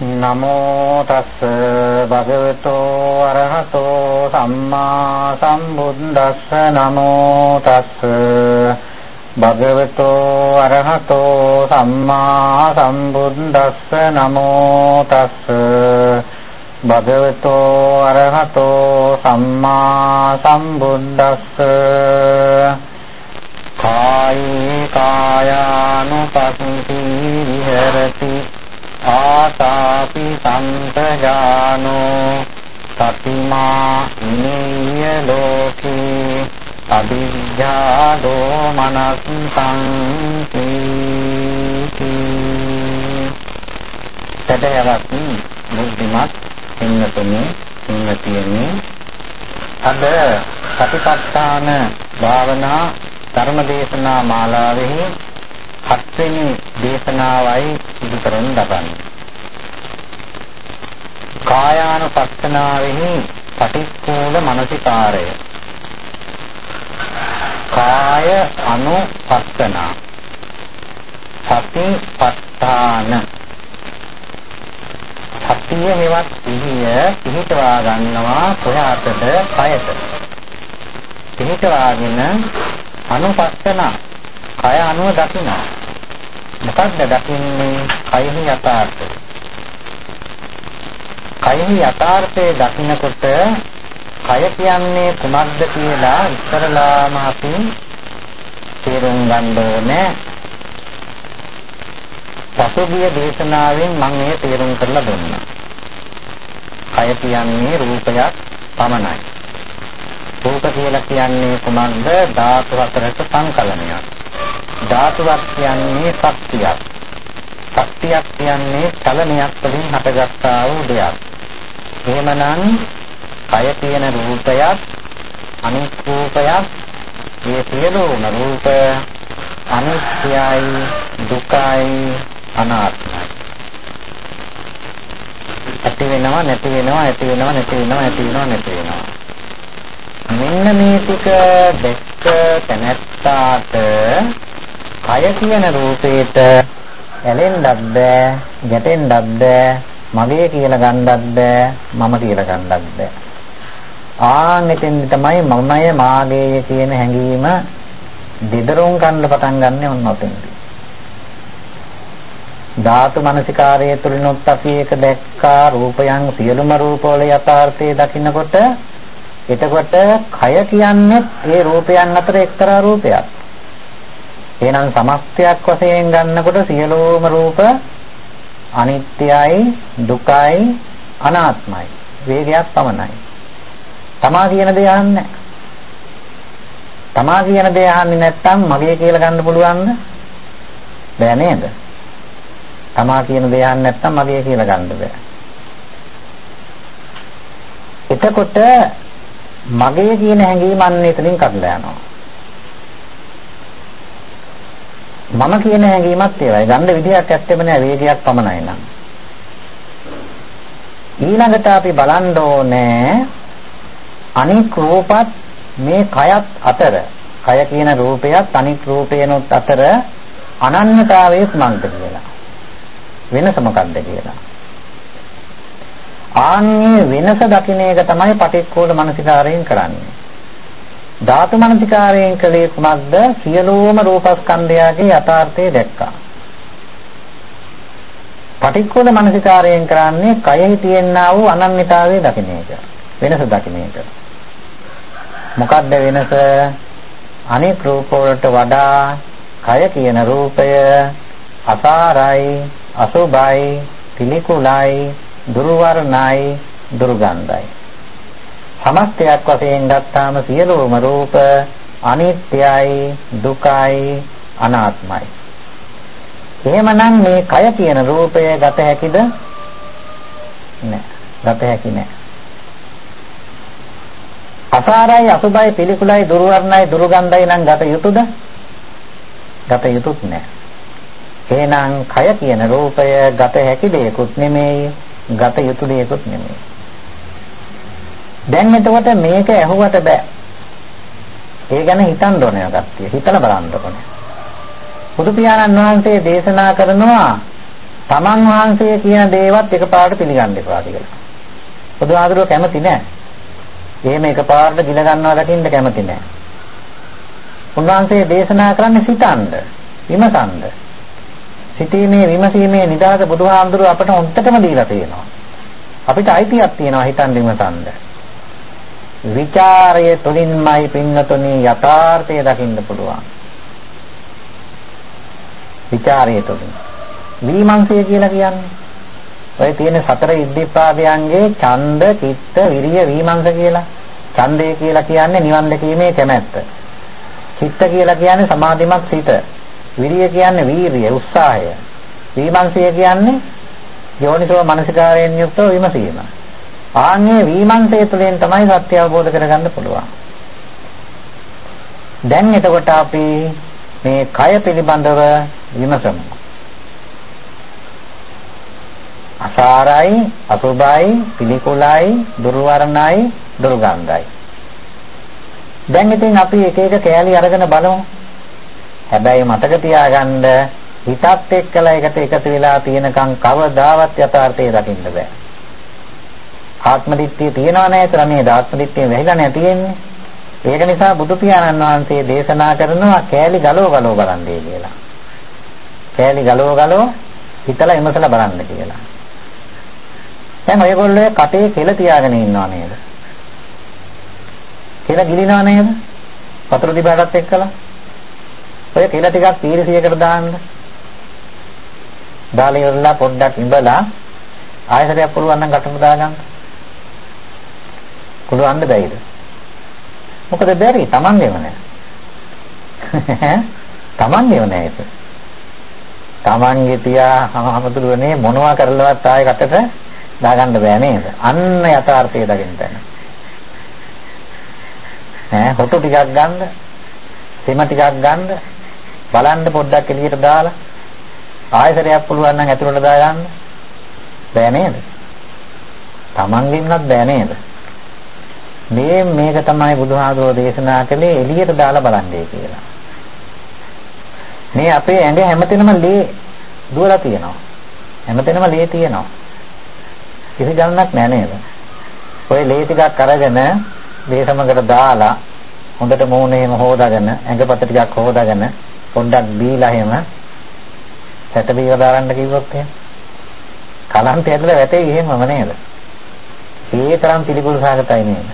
නමෝ තස්ස භගවතු අරහතෝ සම්මා සම්බුද්දස්ස. නමෝ තස්ස භගවතු අරහතෝ සම්මා සම්බුද්දස්ස. නමෝ තස්ස භගවතු අරහතෝ සම්මා සම්බුද්දස්ස. කායේ කායානුපස්සී විහෙරති. ආසාපි සම්පජානෝ සතිමා නිය ලෝකේ අවිජ්ජා දෝමනස්සං කීති තදයවත් බුද්ධිමත් සිංහතුනි සිංහතියනි අද සතිපට්ඨාන භාවනා ධර්මදේශනා මාලාවෙහි හත්වෙනි දේශනාවයි සිදු කරන ලබන්නේ. කායානුපස්සනාවෙහි පටිච්චෝල මනසිකාරය. කාය අනුපස්සනා. සතිපට්ඨාන. සතිය හෙවත් සිහිය පිහිටවා ගන්නවා කොහාටද? කයට. පිහිටවාගෙන අනුපස්සනා කය අනුව දකිනවා. මොකක්ද දකින්නේ? කයෙහි යථාර්ථය. කයෙහි යථාර්ථය දකිනකොට කය කියන්නේ කුමක්ද කියලා ඉස්සරලාම අපි තේරුම් ගන්න ඕනේ. පසුගිය දේශනාවෙන් මම මේ තේරුම් කරලා දුන්නා. කය කියන්නේ රූපයක් පමණයි. රූප කියලා කියන්නේ කුමක්ද? ධාතු හතරක සංකලනයක්. ධාතුවක් කියන්නේ ශක්තියක්. ශක්තියක් කියන්නේ චලනයක් වලින් හටගත්තා වූ දෙයක්. එහෙමනම් කය කියන රූපයක් අනිත් රූපයක් මේ සියලුම රූප අනිත්‍යයි දුකයි අනාත්මයි. ඇති වෙනවා නැති වෙනවා ඇති වෙනවා නැති වෙනවා ඇති වෙනවා නැති වෙනවා. මෙන්න මේ ටික දැක්ක තැනැත්තාට කය කියන රූපේට ඇලෙන්නත් බෑ, ගැටෙන්නත් බෑ, මගේ කියලා ගන්නත් බෑ, මම කියලා ගන්නත් බෑ. ආන් එතෙන් තමයි මමය මාගේ කියන හැඟීම දෙදරුම් ගන්න පටන් ගන්න ඕන ඔතෙන්දී. ධාතු මනසිකාරයේ තුලිනුත් අපි ඒක දැක්කා රූපයන් සියලුම රූපවල යථාර්ථය දකින්නකොට එතකොට කය කියන්නේ ඒ රූපයන් අතර එක්තරා රූපයක්. එහෙනම් සමස්තයක් වශයෙන් ගන්නකොට සියලුම රූප අනිත්‍යයි දුකයි අනාත්මයි වේගයක් පමණයි. තමා කියන දේ අහන්නේ තමා කියන දේ අහන්නේ නැත්නම් මගේ කියලා ගන්න පුළුවන්ද? බෑ නේද? තමා කියන දේ අහන්නේ නැත්නම් මගේ කියලා ගන්න බෑ. එතකොට මගේ කියන හැඟීම අන්න එතනින් කඩලා යනවා. මම කියන හැඟීමත් ඒවයි. ගන්න විදියක් ඇත්තෙම නෑ වේගයක් පමණයි නම්. ඊළඟට අපි බලන්න ඕනේ අනික් රූපත් මේ කයත් අතර කය කියන රූපයත් අනික් රූපේනොත් අතර අනන්‍යතාවයේ කුමක්ද කියලා. වෙනස මොකක්ද කියලා. ආන්නේ වෙනස දකින්න එක තමයි පටික්කෝල මනසිකාරයෙන් කරන්නේ. ධාතු මනසිකාරයෙන් කලේ කුමක්ද? සියලුම රූපස්කන්ධයගේ යථාර්ථය දැක්කා. පටික්කෝල මනසිකාරයෙන් කරන්නේ කයෙහි තියෙනා වූ අනන්‍යතාවය දකින්න එක. වෙනස දකින්න එක. මොකක්ද වෙනස? අනෙක් රූප වලට වඩා කය කියන රූපය අසාරයි, අසුභයි, පිළිකුලයි, දුර්වර්ණයි, දුර්ගන්ධයි. සමස්තයක් වශයෙන් ගත්තාම සියලුම රූප අනිත්‍යයි, දුකයි, අනාත්මයි. එහෙමනම් මේ කය කියන රූපය ගත හැකිද? නෑ. ගත හැකි නෑ. අසාරයි, අසුභයි, පිළිකුලයි, දුර්වර්ණයි, දුර්ගන්ධයි නම් ගත යුතුයද? ගත යුතුත් නෑ. එහෙනම් කය කියන රූපය ගත හැකි දෙයක්ුත් නෙමෙයි, ගත යුතු දෙයක්ුත් නෙමෙයි. දැන් එතකොට මේක ඇහුවට බෑ. ඒ ගැන හිතන්න ඕනේ කට්ටිය. හිතලා බලන්න ඕනේ. බුදු පියාණන් වහන්සේ දේශනා කරනවා තමන් වහන්සේ කියන දේවත් එකපාරට පිළිගන්න එපා කියලා. බුදුහාඳුරෝ කැමති නෑ. එහෙම එකපාරට ගිල ගන්නවා දකින්න කැමති නෑ. උන්වහන්සේ දේශනා කරන්නේ සිතන්න, විමසන්න. සිතීමේ විමසීමේ නිදාස බුදුහාඳුරෝ අපට හොන්ටටම දීලා තියෙනවා. අපිට අයිතියක් තියෙනවා හිතන් විමසන්න. විචාරයේ තුලින්මයි පින්නතුනි යථාර්ථය දකින්න පුළුවන්. විචාරයේ තුලින්. විමර්ශය කියලා කියන්නේ ඔය තියෙන සතර ඉද්ධිපාදයන්ගේ ඡන්ද, චිත්ත, විරිය, විමර්ශ කියලා. ඡන්දය කියලා කියන්නේ නිවන් දැකීමේ කැමැත්ත. චිත්ත කියලා කියන්නේ සමාධිමත් සිත. විරිය කියන්නේ වීරිය, උත්සාහය. විමර්ශය කියන්නේ යෝනිසෝ මනසිකාරයෙන් යුක්තව විමසීම. ආන්නේ විමර්ශය තුළින් තමයි සත්‍ය අවබෝධ කරගන්න පුළුවන්. දැන් එතකොට අපි මේ කය පිළිබඳව විමසමු. අසාරයි, අසුභයි, පිළිකුලයි, දුර්වර්ණයි, දුර්ගන්ධයි. දැන් ඉතින් අපි එක එක කෑලි අරගෙන බලමු. හැබැයි මතක තියාගන්න හිතත් එක්කලා එකට එකතු වෙලා තියෙනකන් කවදාවත් යථාර්ථය දකින්න බෑ. ආත්ම දිට්ඨිය තියනව නේද? නේද? ආත්ම දිට්ඨිය වැහිලා නැහැ තියෙන්නේ. ඒක නිසා බුදු පියාණන් වහන්සේ දේශනා කරනවා කෑලි ගලව ගලව බලන්නේ කියලා. කෑලි ගලව ගලව හිතලා ඉමසලා බලන්න කියලා. දැන් ඔයගොල්ලෝ කටේ කෙල තියාගෙන ඉන්නව නේද? කෙල ගිලිනව නේද? වතුර දිබාටත් එක්කලා. ඔය කෙල ටිකක් පීරිසියකට දාන්න. දාලා ඉවරලා පොඩ්ඩක් ඉඹලා ආයතරයක් පුළුවන් නම් කටම දාගන්න. පුළුවන් බැයිද? මොකද බැරි Tamanගේම නෑ. Tamanගේම නෑ ඒක. Tamanගේ තියා හැමතුරුනේ මොනවා කරලවත් ආයෙ කටට දාගන්න බෑ නේද? අන්න යථාර්ථය දකින්න තැන. ඈ හොටු ටිකක් ගන්න, සෙම ටිකක් ගන්න, බලන්න පොඩ්ඩක් එළියට දාලා ආයතරයක් පුළුවන් නම් ඇතුළට දාගන්න. බෑ නේද? Tamanගෙන්වත් බෑ නේද? මේ මේක තමයි බුදුහාමුදුරෝ දේශනා කළේ එළියට දාලා බලන්නේ කියලා. මේ අපේ ඇඟ හැමතැනම ලේ දුවලා තියෙනවා. හැමතැනම ලේ තියෙනවා. කිසි ගණනක් නෑ නේද? ඔය ලේ ටිකක් අරගෙන දේශමකට දාලා හොඳට මූණේම හොදාගෙන ඇඟපත ටිකක් හොදාගෙන පොඩ්ඩක් බීලා එහෙම සැට බීව දාරන්න කිව්වොත් එහෙම කලන්ත ඇදලා වැටෙයි එහෙමම නේද? ඒ තරම් පිළිකුල් සාගතයි නේද?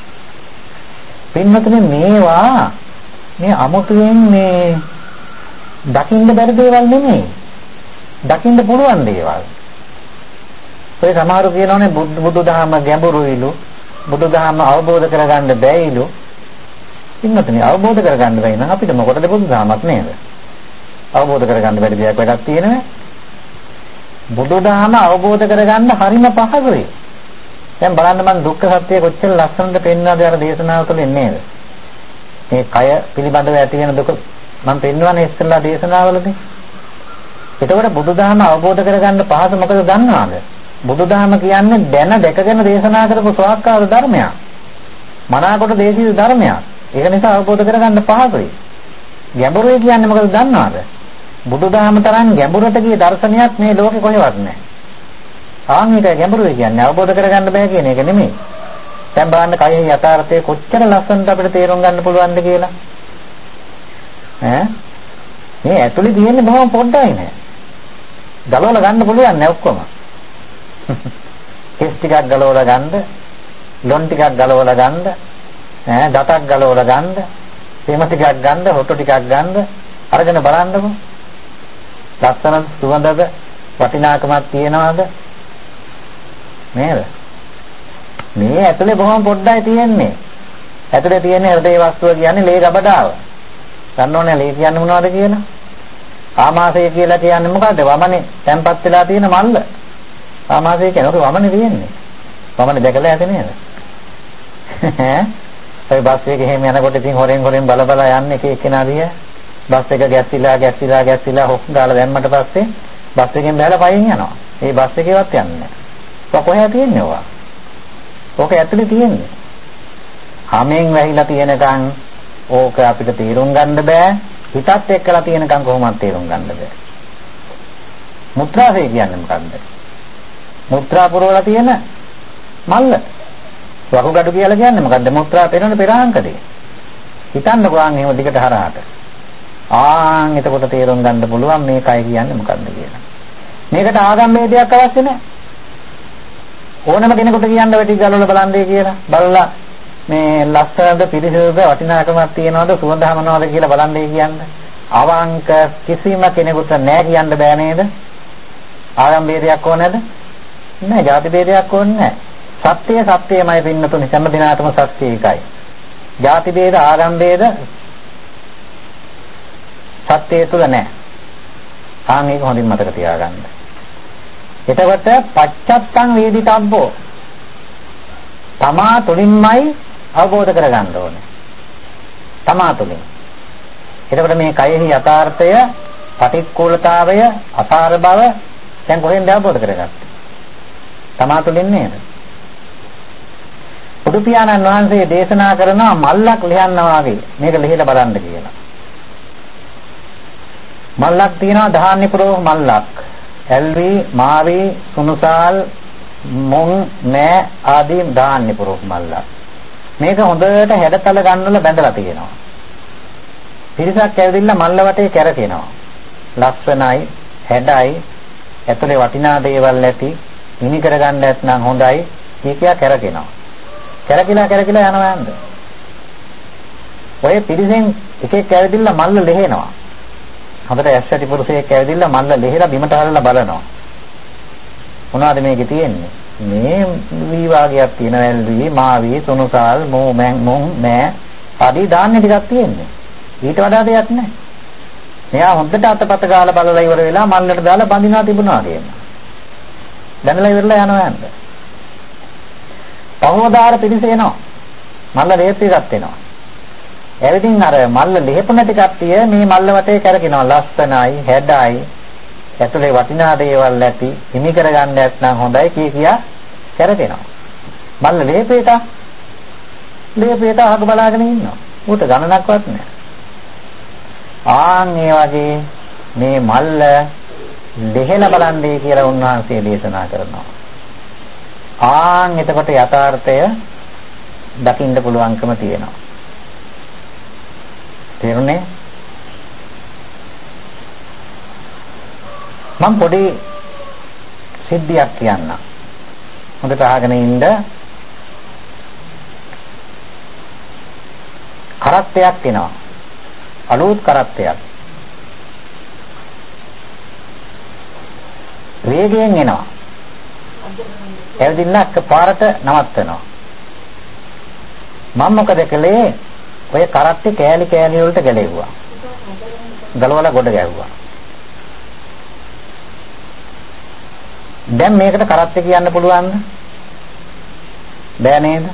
පින්වතුනි මේවා මේ අමුතුවෙන් මේ දකින්න බැරි දේවල් නෙමෙයි. දකින්න පුළුවන් දේවල්. ඔය සමහරු කියනෝනේ බුදුදහම ගැඹුරුයිලු බුදුදහම අවබෝධ කරගන්න බැයිලු. පින්වතුනි අවබෝධ කරගන්න බැයි නම් අපිට මොකටද බුදුදහමක් නේද? අවබෝධ කරගන්න බැරි දෙයක් වැඩක් තියෙනවද? බුදුදහම අවබෝධ කරගන්න හරිම පහසුයි. දැන් බලන්න මම දුක්ඛ සත්‍ය කොච්චර ලස්සනට පෙන්වනවද අර දේශනාව තුළින් නේද? මේ කය පිළිබඳව ඇති වෙන දුක මම පෙන්වන්නේ ඉස්සෙල්ලා දේශනාවලදී. එතකොට බුදුදහම අවබෝධ කරගන්න පහසු මොකද දන්නවද? බුදුදහම කියන්නේ දැන දැකගෙන දේශනා කරපු ස්වාක්කාර ධර්මයක්. මනාකොට දේශීය ධර්මයක්. ඒක නිසා අවබෝධ කරගන්න පහසුයි. ගැඹුරුයි කියන්නේ මොකද දන්නවද? බුදුදහම තරම් ගැඹුරට ගිය දර්ශනයක් මේ ලෝකේ කොහෙවත් නැහැ. ආන් එක ගැඹුරුයි කියන්නේ අවබෝධ කරගන්න බෑ කියන එක නෙමෙයි. දැන් බලන්න කයෙහි යථාර්ථය කොච්චර ලස්සනට අපිට තේරුම් ගන්න පුළුවන්ද කියලා. ඈ මේ ඇතුලේ තියෙන්නේ බොහොම පොඩ්ඩයි නේ. ගලවලා ගන්න පුළුවන් නෑ ඔක්කොම. කෙස් ටිකක් ගලවලා ගන්න, ලොන් ටිකක් ගලවලා ගන්න, ඈ දතක් ගලවලා ගන්න, සෙම ටිකක් ගන්න, හොටු ටිකක් ගන්න, අරගෙන බලන්නකො. ලස්සන සුවඳද වටිනාකමක් තියනවාද නේද? මේ ඇතුලේ බොහොම පොඩ්ඩයි තියෙන්නේ. ඇතුලේ තියෙන හෘදේ වස්තුව කියන්නේ ලේ ගබඩාව. දන්නෝනේ ලේ කියන්නේ මොනවද කියලා? ආමාශය කියලා කියන්නේ මොකද්ද? වමනේ තැම්පත් වෙලා තියෙන මල්ල. ආමාශය කියන්නේ ඔක වමනේ තියෙන්නේ. වමනේ දැකලා ඇති නේද? ඒ බස් එකේ එහෙම යනකොට ඉතින් හොරෙන් හොරෙන් බල බල යන්නේ එක එක්කෙනා දිහා. බස් එක ගැස්සිලා ගැස්සිලා ගැස්සිලා හොක් දාලා දැම්මට පස්සේ බස් එකෙන් බැලලා පයින් යනවා. ඒ බස් එකේවත් යන්නේ නැහැ. කොහේ තියෙන්නේ ඔවා? ඕක ඇතුලේ තියෙන්නේ. හැමෙන් වැහිලා තියෙනකන් ඕක අපිට තේරුම් ගන්න බෑ. හිතත් එක්කලා තියෙනකන් කොහොමද තේරුම් ගන්න බෑ. මුත්‍රාසේ කියන්නේ මොකද්ද? මුත්‍රා පුරවලා තියෙන මල්ල. වකුගඩු කියලා කියන්නේ මොකද්ද? මුත්‍රා පෙරෙන පෙරාංකදේ. හිතන්නකෝ ආන් එහෙම දිගට හරහාට. ආන් එතකොට තේරුම් ගන්න පුළුවන් මේ කය කියන්නේ මොකද්ද කියලා. මේකට ආගම් වේදයක් අවශ්‍ය නැහැ. ඕනම කෙනෙකුට කියන්න වැටි ගලවලා බලන්නේ කියලා. බලලා මේ ලස්සනද පිරිසිදුද වටිනාකමක් තියනවද සුවඳ හමනවද කියලා බලන්නේ කියන්නේ. අවංක කිසිම කෙනෙකුට නෑ කියන්න බෑ නේද? ආගම් වේදයක් ඕනේද? නෑ, ಜಾති වේදයක් ඕනේ නෑ. සත්‍යය සත්‍යයමයි පින්නතුනි හැම දිනාටම සත්‍ය එකයි. ಜಾති වේද ආගම් වේද සත්‍යය තුල නෑ. ආන් ඒක හොඳින් මතක තියාගන්න. එතකොට පච්චත්තං වේදිතබ්බෝ තමා තුලින්මයි අවබෝධ කරගන්න ඕනේ. තමා තුලින්. එතකොට මේ කයෙහි යථාර්ථය, පටික්කුලතාවය, අසාර බව දැන් කොහෙන්ද අවබෝධ කරගත්තේ? තමා තුලින් නේද? බුදු පියාණන් වහන්සේ දේශනා කරනවා මල්ලක් ලියන්නා වගේ මේක ලිහිලා බලන්න කියලා. මල්ලක් තියෙනවා ධාන්‍ය පුරෝ මල්ලක්. ඇල්වි, මාවි, සුනුසාල්, මොන්, නෑ ආදී ධාන්‍ය පුරෝ මල්ලක්. මේක හොඳට හැඩතල ගන්නවල බැඳලා තියෙනවා. පිරිසක් ඇවිදින්න මල්ල වටේ කැරකෙනවා. ලස්සනයි, හැඩයි, ඇතුලේ වටිනා දේවල් ඇති, ඉනි කරගන්න නැත්නම් හොඳයි, කීකියා කැරකෙනවා. කැරකිලා කැරකිලා යනවා යන්න. ඔය පිරිසෙන් එකෙක් ඇවිදින්න මල්ල ලෙහෙනවා. හොඳට ඇස්සටි පුරුෂයෙක් ඇවිදින්න මල්ල ලෙහෙලා බිමට හරලා බලනවා. මොනවද මේකේ තියෙන්නේ? මේ වී වාගයක් තියෙනවා ඇල්වි, මාවි, සුනුසාල්, මෝ මැන් මොන් නෑ. ආදී ධාන්‍ය ටිකක් තියෙන්නේ. ඊට වඩා දෙයක් නැහැ. මෙයා හොඳට අතපත ගාලා බලලා ඉවර වෙලා මල්ලට දාලා බඳිනවා තිබුණා කියනවා. දැනලා ඉවරලා යනවා යන්න. පහවදාර පිරිස එනවා. මල්ල රේත් එකක් එනවා. එවිටින් අර මල්ල ලිහපු නැති කට්ටිය මේ මල්ල වටේ කරකිනවා. ලස්සනයි, හැඩයි, ඇතුලේ වටිනා දේවල් ඇති, හිමි කරගන්න නැත්නම් හොඳයි කිය කියා කරකිනවා. මල්ල ලේපේට ලේපේට අහක බලාගෙන ඉන්නවා. ඌට ගණනක්වත් නැහැ. ආන් ඒ වගේ මේ මල්ල දෙහෙලා බලන්නේ කියලා උන්වහන්සේ දේශනා කරනවා. ආන් එතකොට යථාර්ථය දකින්න පුළුවන්කම තියෙනවා. තේරුණේ? මම පොඩි සිද්ධියක් කියන්නම්. හොඳට අහගෙන ඉන්න. කරත්තයක් එනවා. අලුත් කරත්තයක්. වේගයෙන් එනවා. ඇවිදින්න එකපාරට නවත්තනවා. මම මොකද කළේ? ඔය කරත්තේ කෑලි කෑලි වලට ගැලෙව්වා. ගලවලා ගොඩ ගැහුවා. දැන් මේකට කරත්තේ කියන්න පුළුවන්ද? බෑ නේද?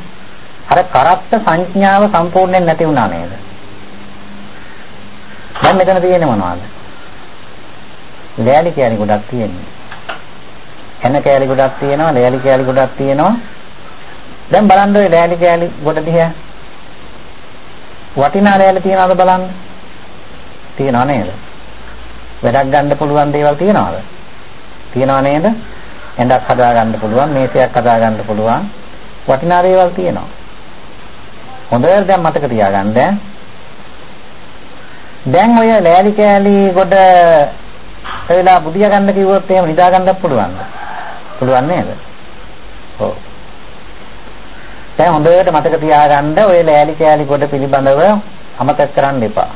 අර කරත්ත සංඥාව සම්පූර්ණයෙන් නැති වුණා නේද? දැන් මෙතන තියෙන්නේ මොනවද? ලෑලි කෑලි ගොඩක් තියෙන්නේ. එන කෑලි ගොඩක් තියෙනවා, ලෑලි කෑලි ගොඩක් තියෙනවා. දැන් බලන්න ඔය ලෑලි කෑලි ගොඩ දිහා. වටිනා ලෑලි තියනවද බලන්න? තියනව නේද? වැඩක් ගන්න පුළුවන් දේවල් තියනවද? තියනව නේද? ඇඳක් හදා ගන්න පුළුවන්, මේසයක් හදා ගන්න පුළුවන්. වටිනා දේවල් තියෙනවා. හොඳට දැන් මතක තියාගන්න. දැන් ඔය ලෑලි කෑලි කොට එලා බුදියා ගන්න කිව්වොත් එහෙම නිදා ගන්නත් පුළුවන්ද? පුළුවන් නේද? ඔව්. දැන් හොඳට මතක තියාගන්න ඔය ලෑලි කෑලි කොට පිළිබඳව අමතක කරන්න එපා.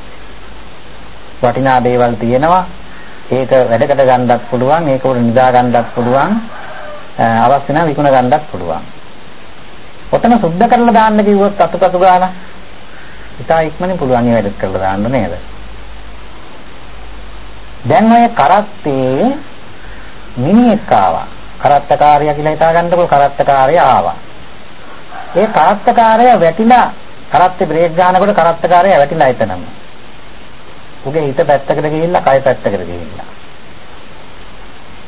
වටිනා දේවල් තියෙනවා. ඒක වැඩකට ගන්නත් පුළුවන්, ඒක උඩ නිදා ගන්නත් පුළුවන්. අවශ්‍ය නම් විකුණ ගන්නත් පුළුවන්. ඔතන සුද්ධ කරලා දාන්න කිව්වොත් අතුපතු ගාලා ඉතා ඉක්මනින් පුළුවන් ඒ වැඩ කරලා දාන්න නේද? දැන් ඔය කරත්තේ මිනිහෙක් ආවා. කරත්තකාරයා කියලා හිතා ගන්නකො කරත්තකාරයා ආවා. ඒ කරත්තකාරයා වැටිලා කරත්තේ බ්‍රේක් ගන්නකොට කරත්තකාරයා වැටිලා එතනම. උගේ හිත පැත්තකට ගිහිල්ලා කය පැත්තකට ගිහිල්ලා.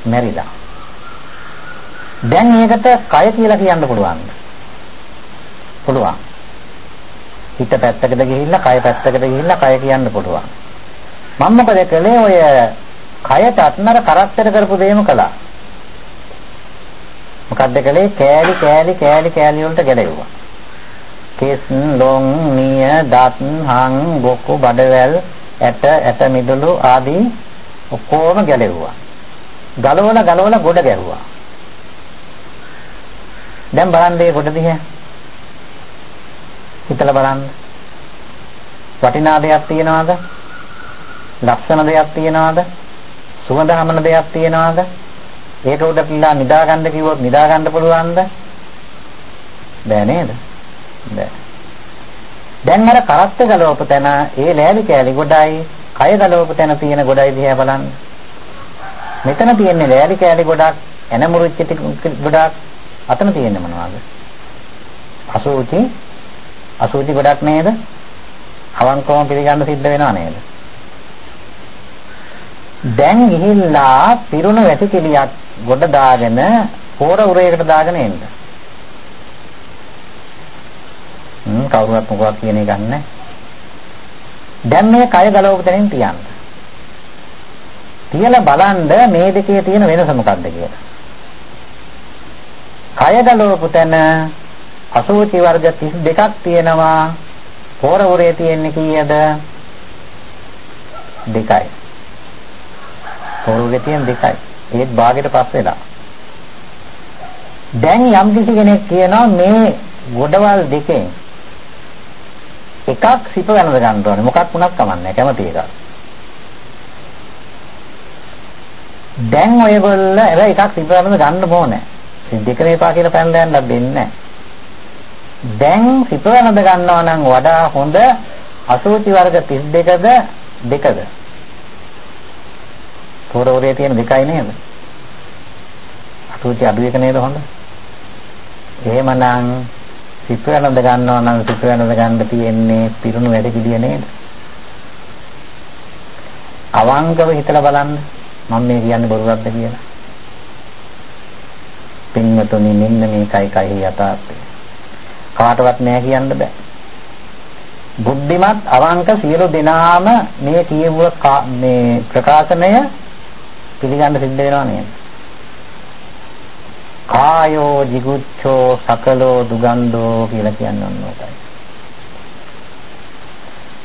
මැරිලා. දැන් ඒකට කය කියලා කියන්න පුළුවන්. පුළුවන්. හිත පැත්තකට ගිහිල්ලා කය පැත්තකට ගිහිල්ලා කය කියන්න පුළුවන්. මම මොකද කළේ ඔය කයට අත්නර කරත්තර කරපු දේම කළා. මොකද්ද කළේ? කෑලි කෑලි කෑලි කෑලි වලට ගැලෙව්වා. කෙස්, ලොම්, නිය, දත්, හං, බොක්කු, බඩවැල්, ඇට, ඇට මිදුළු ආදී ඔක්කොම ගැලෙව්වා. ගලවලා ගලවලා ගොඩ ගැහුවා. දැන් බලන්න මේ ගොඩ දිහා. හිතලා බලන්න. වටිනා දෙයක් තියනවාද? ලක්ෂණ දෙයක් තියනවාද? සුවඳ හමන දෙයක් තියනවාද? ඒක උඩ පිළා නිදා ගන්න කිව්වොත් නිදා ගන්න පුළුවන්ද? බෑ නේද? බෑ. දැන් අර කරත්ත ගලවපු තැන ඒ ලෑලි කෑලි ගොඩයි, කය ගලවපු තැන තියෙන ගොඩයි දිහා බලන්න. මෙතන තියෙන්නේ ලෑලි කෑලි ගොඩක්, එන මුරුච්ච ගොඩක්, අතන තියෙන්නේ මොනවද? අසුචි අසුචි ගොඩක් නේද? අවංකවම පිළිගන්න සිද්ධ වෙනව නේද? දැන් ගිහිල්ලා පිරුණු වැටිකිලියක් ගොඩ දාගෙන පෝර උරයකට දාගෙන එන්න. හ්ම් කවුරුත් මොකක්ද කියන එකක් නැහැ. දැන් මේ කය ගලවපු තැනින් තියන්න. තියලා බලන්න මේ දෙකේ තියෙන වෙනස මොකක්ද කියලා. කය ගලවපු තැන අසුචි වර්ග 32ක් තියෙනවා. පෝර උරේ තියෙන්නේ කීයද? දෙකයි. පෝර උරේ තියෙන දෙකයි. ඒත් භාගයට පස් වෙලා. දැන් යම් කිසි කෙනෙක් කියනවා මේ ගොඩවල් දෙකෙන් එකක් සිප වෙනද ගන්න ඕනේ. මොකක් වුණත් කමන්නේ කැමති එකක්. දැන් ඔයගොල්ලෝ එර එකක් සිප වෙනද ගන්න ඕනේ. දෙක මේපා කියලා පැනලා යන්නත් දෙන්නේ නැහැ. දැන් සිප වෙනද ගන්නවා නම් වඩා හොඳ අසුචි වර්ග 32ද දෙකද? පොරවරේ තියෙන දෙකයි නේද? අසුචි අඩු එක නේද හොඳ? එහෙමනම් සිප වෙනද ගන්නවා නම් සිප වෙනද ගන්න තියෙන්නේ පිරුණු වැඩ පිළිය නේද? අවංගව හිතලා බලන්න මම මේ කියන්නේ බොරුවක්ද කියලා. පින්වතුනි මෙන්න මේකයි කයි යථාර්ථය. කාටවත් නෑ කියන්න බෑ. බුද්ධිමත් අවංක සියලු දෙනාම මේ කියවුව මේ ප්‍රකාශනය පිළිගන්න සිද්ධ වෙනව නේද? කායෝ jigucchෝ සකලෝ දුගන්ධෝ කියලා කියන්නේ ඔන්න ඔකයි.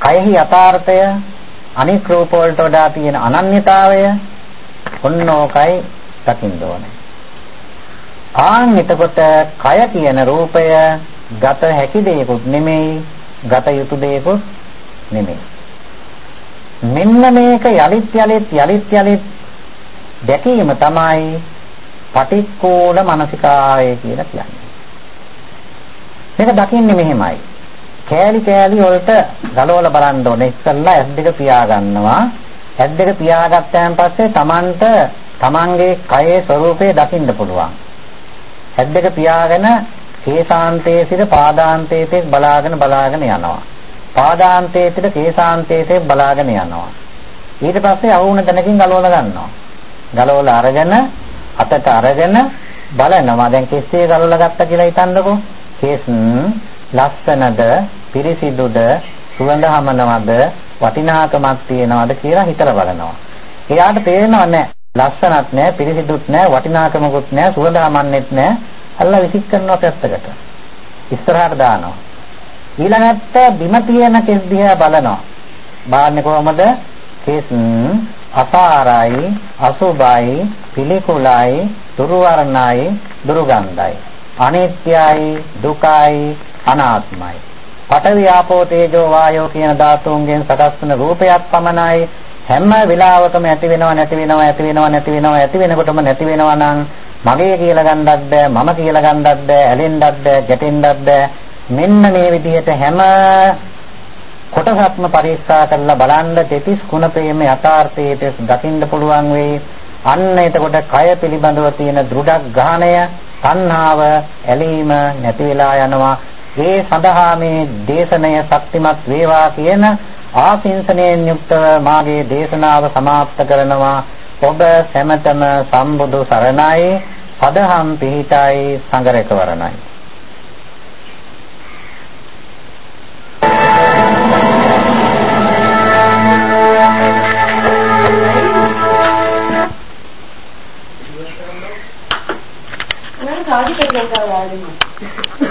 කයෙහි යථාර්ථය අනික් රූප වලට වඩා තියෙන අනන්‍යතාවය ඔන්න ඕකයි දකින්න ඕනේ. ආන් එතකොට කය කියන රූපය ගත හැකි දෙයක්ුත් නෙමෙයි ගත යුතු දෙයක්ුත් නෙමෙයි. මෙන්න මේක යලිත් යලිත් යලිත් යලිත් දැකීම තමයි පටික්කෝල මනසිකාය කියලා කියන්නේ. මේක දකින්නේ මෙහෙමයි. කෑලි කෑලි වලට ගලවලා බලන්න ඕනේ. ඉස්සල්ලා ඇස් දෙක පියාගන්නවා. ඇස් දෙක පියාගත්තයන් පස්සේ Tamanට Tamanගේ කයේ ස්වરૂපය දකින්න පුළුවන්. ඇස් දෙක පියාගෙන කේසාන්තයේ සිට පාදාන්තයේ තෙක් බලාගෙන බලාගෙන යනවා. පාදාන්තයේ සිට කේසාන්තයේ තෙක් බලාගෙන යනවා. ඊට පස්සේ අවුණ තැනකින් ගලවලා ගන්නවා. ගලවලා අරගෙන අතට අරගෙන බලනවා. දැන් කෙස්සේ ගලවලා ගත්තා කියලා හිතන්නකෝ. කෙස් ලස්සනද, පිරිසිදුද, සුවඳ හමනවද, වටිනාකමක් තියනවද කියලා හිතලා බලනවා. එයාට තේරෙනව නැහැ. ලස්සනත් නැහැ, පිරිසිදුත් නැහැ, වටිනාකමකුත් නැහැ, සුවඳ හමන්නෙත් නැහැ. අල්ලා විසික් කරනවා පැත්තකට. ඉස්සරහට දානවා. ඊළඟට බිම තියෙන කෙස් දිහා බලනවා. බලන්නේ කොහමද? කෙස් අසාරයි, අසුභයි, පිළිකුලයි, දුර්වර්ණයි, දුර්ගන්ධයි. අනිත්‍යයි, දුකයි, අනාත්මයි. පඨවි ආපෝ තේජෝ වායෝ කියන ධාතුන්ගෙන් සකස් වන රූපයක් පමණයි හැම වෙලාවකම ඇති වෙනව නැති වෙනව ඇති වෙනව නැති වෙනව ඇති වෙනකොටම නැති වෙනවා නම් මගේ කියලා ගන්නත් බෑ මම කියලා ගන්නත් බෑ ඇලෙන්නත් බෑ ගැටෙන්නත් බෑ මෙන්න මේ විදිහට හැම කොටසක්ම පරීක්ෂා කරලා බලන්න තෙතිස් කුණපේම යථාර්ථයට දකින්න පුළුවන් වෙයි අන්න එතකොට කය පිළිබඳව තියෙන දෘඩක් ගාණය තණ්හාව ඇලීම නැති වෙලා යනවා ඒ සඳහා මේ දේශනය ශක්තිමත් වේවා කියන ආශිංසනයෙන් යුක්තව මාගේ දේශනාව સમાપ્ત කරනවා ඔබ සැමතම සම්බුදු සරණයි පදහම් පිහිටයි සංගරක galera.